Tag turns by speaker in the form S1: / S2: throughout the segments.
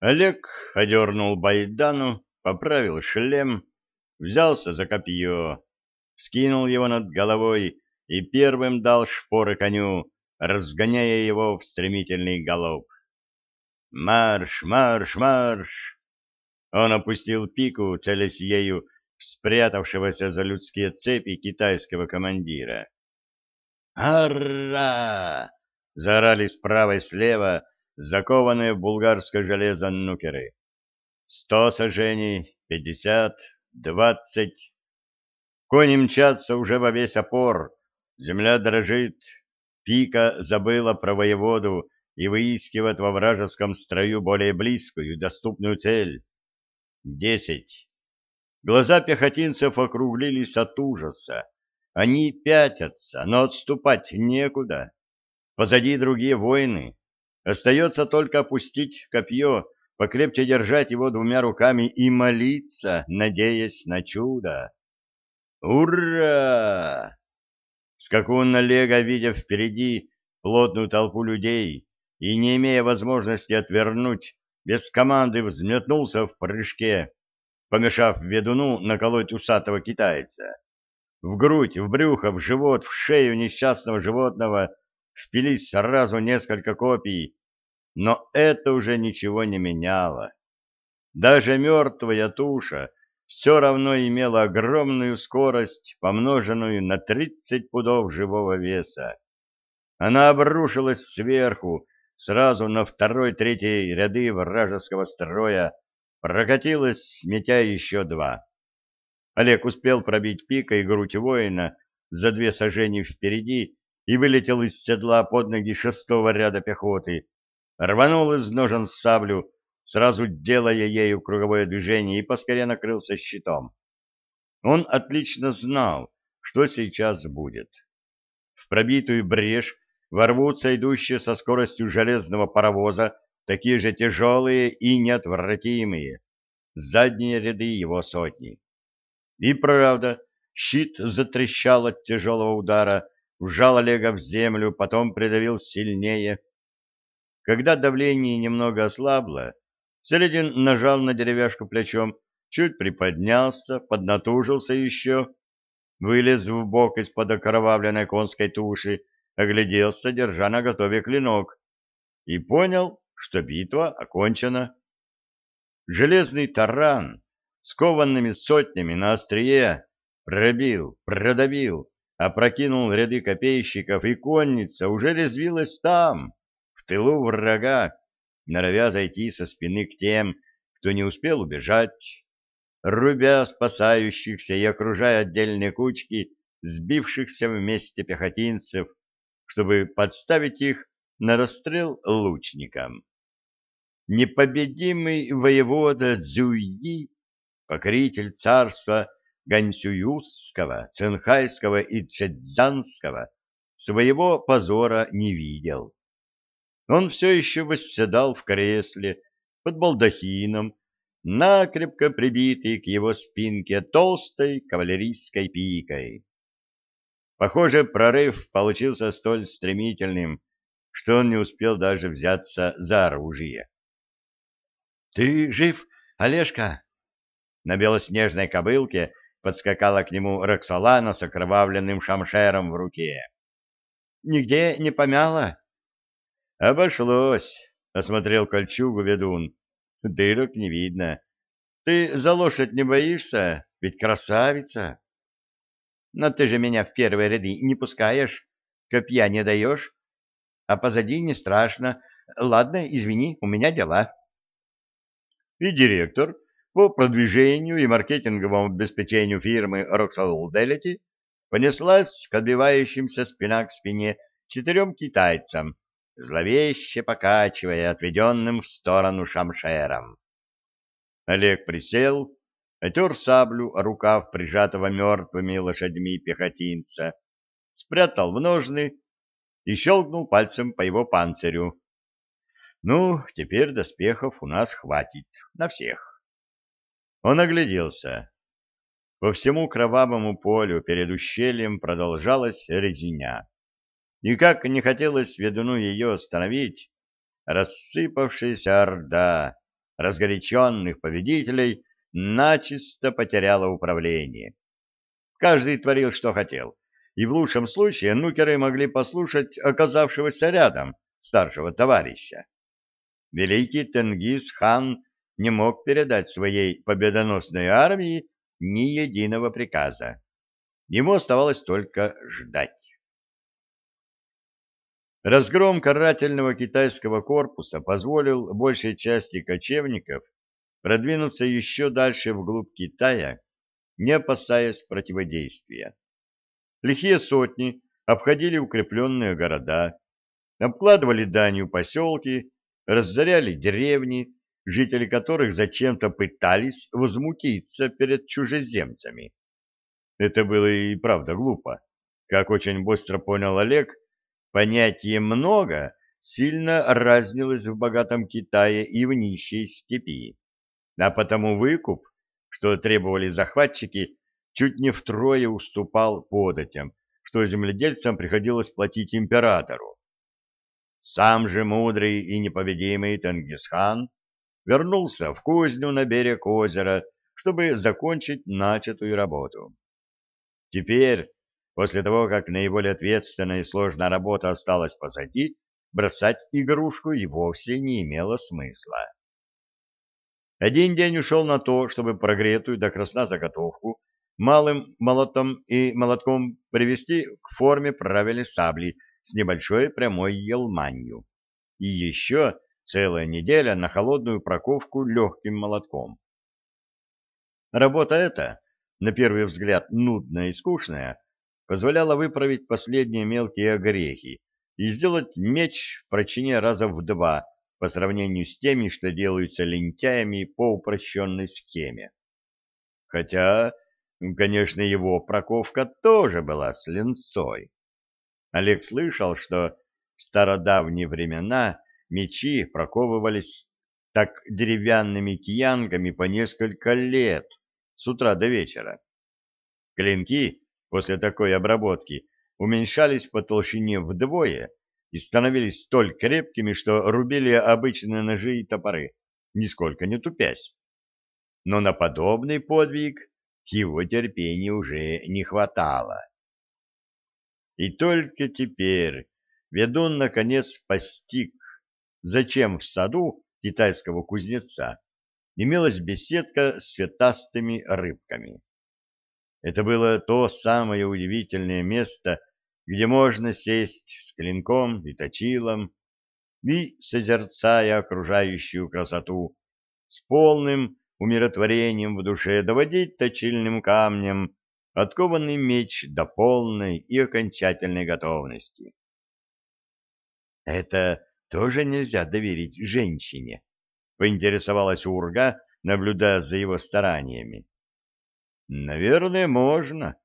S1: Олег одернул байдану, поправил шлем, взялся за копье, вскинул его над головой и первым дал шпоры коню, разгоняя его в стремительный галоп. «Марш, марш, марш!» Он опустил пику, целясь ею в спрятавшегося за людские цепи китайского командира. «Ара!» — заорали справа и слева закованные в булгарское железо нукеры. Сто сажений, пятьдесят, двадцать. Кони мчатся уже во весь опор, земля дрожит, пика забыла про воеводу и выискивает во вражеском строю более близкую доступную цель. Десять. Глаза пехотинцев округлились от ужаса. Они пятятся, но отступать некуда. Позади другие воины. Остается только опустить копье, покрепче держать его двумя руками и молиться, надеясь на чудо. «Ура!» Скакун Олега, видя впереди плотную толпу людей и не имея возможности отвернуть, без команды взметнулся в прыжке, помешав ведуну наколоть усатого китайца. В грудь, в брюхо, в живот, в шею несчастного животного впились сразу несколько копий, но это уже ничего не меняло. Даже мертвая туша все равно имела огромную скорость, помноженную на 30 пудов живого веса. Она обрушилась сверху, сразу на второй-третий ряды вражеского строя, прокатилась, сметя еще два. Олег успел пробить пика и грудь воина за две сажени впереди и вылетел из седла под ноги шестого ряда пехоты, рванул из ножен саблю, сразу делая ею круговое движение и поскорее накрылся щитом. Он отлично знал, что сейчас будет. В пробитую брешь ворвутся идущие со скоростью железного паровоза такие же тяжелые и неотвратимые, задние ряды его сотни. И правда, щит затрещал от тяжелого удара, вжал Олега в землю, потом придавил сильнее, когда давление немного ослабло, Селедин нажал на деревяшку плечом, чуть приподнялся, поднатужился еще, вылез в бок из-под окровавленной конской туши, огляделся, держа на готове клинок, и понял, что битва окончена. Железный таран с кованными сотнями на острие пробил, продавил, опрокинул ряды копейщиков, и конница уже резвилась там, тылу врага, норовя зайти со спины к тем, кто не успел убежать, рубя спасающихся и окружая отдельные кучки сбившихся вместе пехотинцев, чтобы подставить их на расстрел лучникам. Непобедимый воевода Цзюйи, покоритель царства Ганьсююзского, Цинхайского и Чэцзянского, своего позора не видел. Он все еще восседал в кресле под балдахином, накрепко прибитый к его спинке толстой кавалерийской пикой. Похоже, прорыв получился столь стремительным, что он не успел даже взяться за оружие. — Ты жив, Олежка? На белоснежной кобылке подскакала к нему Роксолана с окровавленным шамшером в руке. — Нигде не помяло? Обошлось, осмотрел кольчугу ведун. Дырок не видно. Ты за лошадь не боишься? Ведь красавица. Но ты же меня в первые ряды не пускаешь, копья не даешь. А позади не страшно. Ладно, извини, у меня дела. И директор по продвижению и маркетинговому обеспечению фирмы Roxol Delity понеслась к отбивающимся спина к спине четырем китайцам, зловеще покачивая отведенным в сторону шамшером. Олег присел, отер саблю рукав прижатого мертвыми лошадьми пехотинца, спрятал в ножны и щелкнул пальцем по его панцирю. Ну, теперь доспехов у нас хватит на всех. Он огляделся. По всему кровавому полю перед ущельем продолжалась резня. И как не хотелось ведуну ее остановить, рассыпавшаяся орда разгоряченных победителей начисто потеряла управление. Каждый творил, что хотел, и в лучшем случае нукеры могли послушать оказавшегося рядом старшего товарища. Великий Тенгиз-хан не мог передать своей победоносной армии ни единого приказа. Ему оставалось только ждать. Разгром карательного китайского корпуса позволил большей части кочевников продвинуться еще дальше вглубь Китая, не опасаясь противодействия. Лихие сотни обходили укрепленные города, обкладывали данью поселки, разоряли деревни, жители которых зачем-то пытались возмутиться перед чужеземцами. Это было и правда глупо. Как очень быстро понял Олег, понятие «много» сильно разнилось в богатом Китае и в нищей степи. А потому выкуп, что требовали захватчики, чуть не втрое уступал податям, что земледельцам приходилось платить императору. Сам же мудрый и непобедимый Тенгисхан вернулся в кузню на берег озера, чтобы закончить начатую работу. Теперь, после того, как наиболее ответственная и сложная работа осталась позади, бросать игрушку и вовсе не имело смысла. Один день ушел на то, чтобы прогретую до красна заготовку малым молотом и молотком привести к форме правильной сабли с небольшой прямой елманью. И еще целая неделя на холодную проковку легким молотком. Работа эта на первый взгляд нудная и скучная, позволяла выправить последние мелкие огрехи и сделать меч в прочине раза в два по сравнению с теми, что делаются лентяями по упрощенной схеме. Хотя, конечно, его проковка тоже была с ленцой. Олег слышал, что в стародавние времена мечи проковывались так деревянными киянгами по несколько лет, с утра до вечера. Клинки после такой обработки уменьшались по толщине вдвое и становились столь крепкими, что рубили обычные ножи и топоры, нисколько не тупясь. Но на подобный подвиг его терпения уже не хватало. И только теперь ведун наконец постиг, зачем в саду китайского кузнеца имелась беседка с цветастыми рыбками. Это было то самое удивительное место, где можно сесть с клинком и точилом и, созерцая окружающую красоту, с полным умиротворением в душе доводить точильным камнем откованный меч до полной и окончательной готовности. Это тоже нельзя доверить женщине, поинтересовалась Урга, наблюдая за его стараниями. Наверное, можно,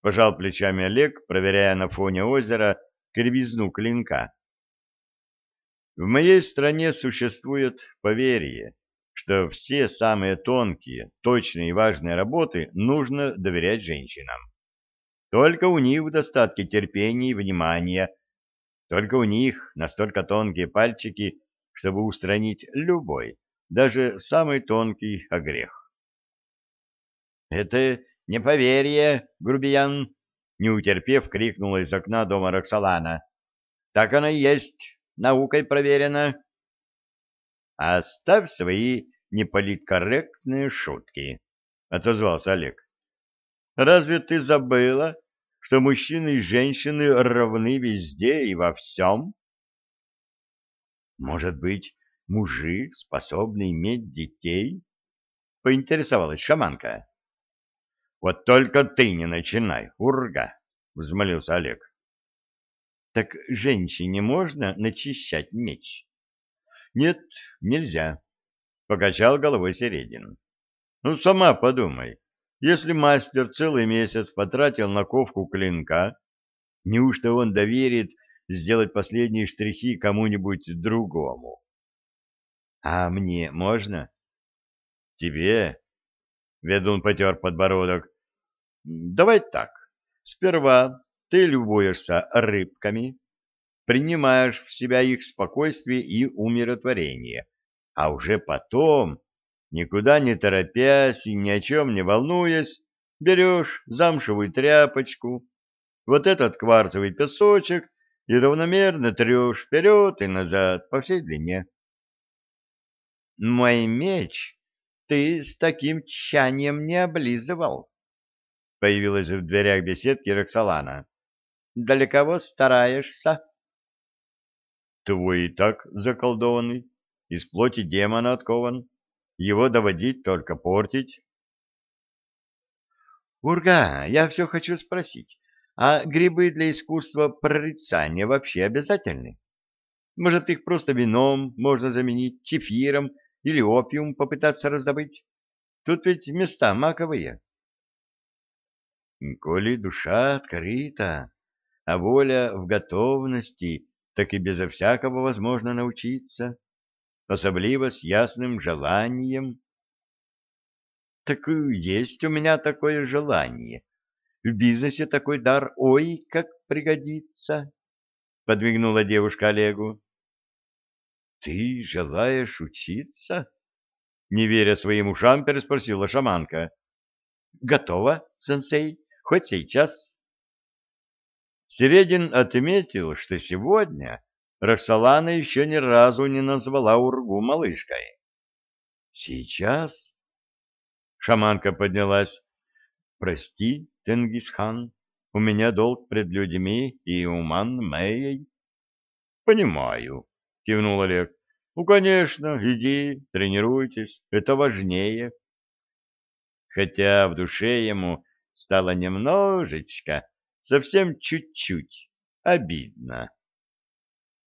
S1: пожал плечами Олег, проверяя на фоне озера кривизну клинка. В моей стране существует поверье, что все самые тонкие, точные и важные работы нужно доверять женщинам. Только у них в достатке терпения и внимания, только у них настолько тонкие пальчики, чтобы устранить любой, даже самый тонкий огрех. — Это не поверье, грубиян! — не утерпев, крикнула из окна дома Роксолана. — Так оно и есть, наукой проверено. — Оставь свои неполиткорректные шутки, — отозвался Олег. — Разве ты забыла, что мужчины и женщины равны везде и во всем? Может быть, мужи способны иметь детей? Поинтересовалась шаманка. Вот только ты не начинай, урга, взмолился Олег. Так женщине можно начищать меч? Нет, нельзя, покачал головой Середин. Ну, сама подумай, если мастер целый месяц потратил на ковку клинка, неужто он доверит сделать последние штрихи кому-нибудь другому. А мне можно? Тебе? Ведун потер подбородок. Давай так. Сперва ты любуешься рыбками, принимаешь в себя их спокойствие и умиротворение, а уже потом, никуда не торопясь и ни о чем не волнуясь, берешь замшевую тряпочку, вот этот кварцевый песочек и равномерно трешь вперед и назад по всей длине. Мой меч ты с таким тщанием не облизывал. Появилась в дверях беседки Роксолана. Для кого стараешься? Твой и так заколдованный, из плоти демона откован. Его доводить только портить. Урга, я все хочу спросить, а грибы для искусства прорицания вообще обязательны? Может, их просто вином можно заменить, чефиром или опиум попытаться раздобыть? Тут ведь места маковые. Коли душа открыта, а воля в готовности, так и безо всякого возможно научиться, особливо с ясным желанием. Так есть у меня такое желание в бизнесе такой дар, ой, как пригодится, — подвигнула девушка Олегу. — Ты желаешь учиться? — не веря своим ушам, переспросила шаманка. — Готова, сенсей, хоть сейчас. Середин отметил, что сегодня Роксолана еще ни разу не назвала Ургу малышкой. — Сейчас? Шаманка поднялась. — Прости, Тенгисхан, у меня долг пред людьми и уман Мэйей. — Понимаю, — кивнул Олег. — Ну, конечно, иди, тренируйтесь, это важнее. Хотя в душе ему стало немножечко, совсем чуть-чуть, обидно.